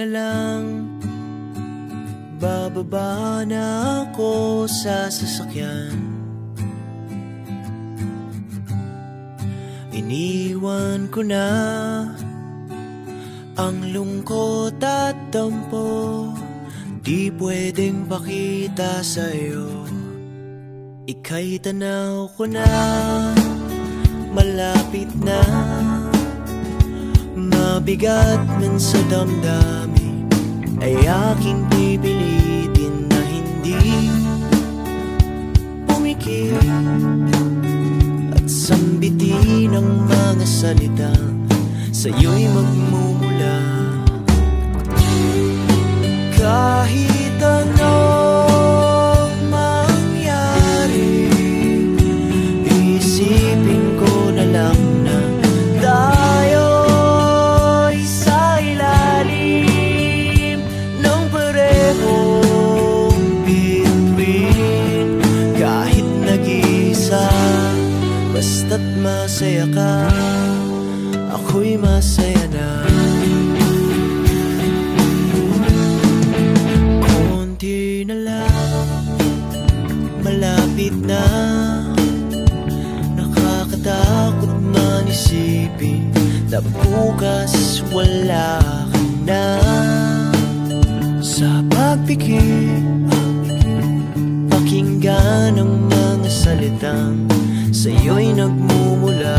na lang. Bababa na ako sa sasakyan. Iniwan ko na Ang lungkot at dampo Di pwedeng pakita sa'yo. Ika'y tanaw ko na. Malapit na. Mabigat man sa damdamin Ay aking pipilitin na hindi Pumikit At sambitin ang mga salita. Sa'yo'y magmumula Basta't masaya ka Ako'y masaya na. Konti na lang Malapit na. Nakakatakot man isipin Na bukas wala ka na. Sa pagpikit Pakinggan ang mga salitang Sa'yo'y nagmumula.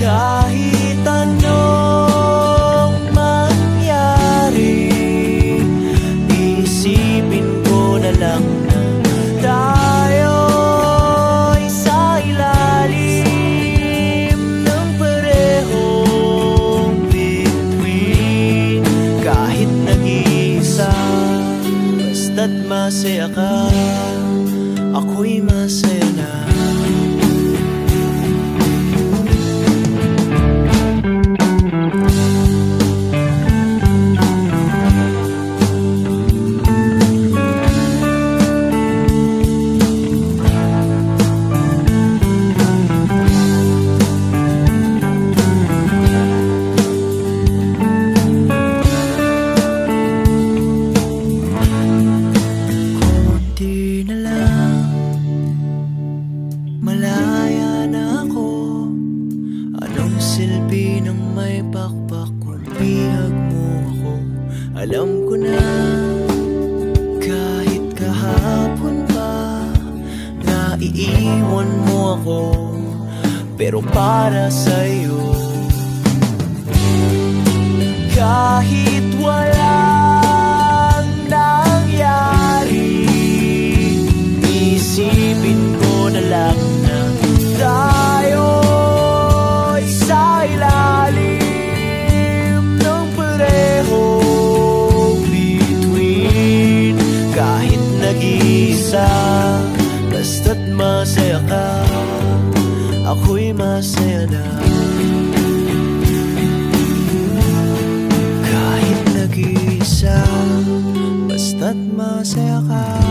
Kahit anong mangyari Isipin ko na lang Tayo'y sa ilalim Ng parehong bituin. Kahit nag-iisa Basta't masaya ka Ako'y masaya na Konti pakpak Kung bihag mo ako. Alam ko na Kahit kahapon pa Naiiwan mo ako. Pero para sa'yo Kahit walang nag-iisa Basta't masaya ka Ako'y masaya na. Kahit nag-iisa Basta't masaya ka